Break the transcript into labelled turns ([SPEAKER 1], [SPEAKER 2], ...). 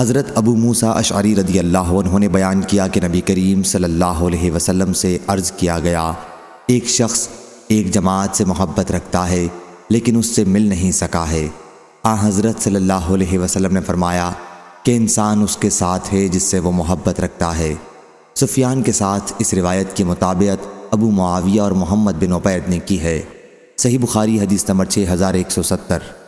[SPEAKER 1] حضرت ابو موسا اشعری رضی اللہ عنہ نے بیان کیا کہ نبی کریم صلی اللہ علیہ وسلم سے عرض کیا گیا، ایک شخص ایک جماعت سے محبت رکھتا ہے، لیکن اس سے مل نہیں سکا ہے۔ آ، حضرت صلی اللہ علیہ وسلم نے فرمایا کہ انسان اس کے ساتھ ہے جس سے وہ محبت رکھتا ہے۔ سفیان کے ساتھ اس روایت کی مطابعت ابو معاویہ اور محمد بن عبید نے کی ہے۔ صحیح بخاری حدیث نمبر 6170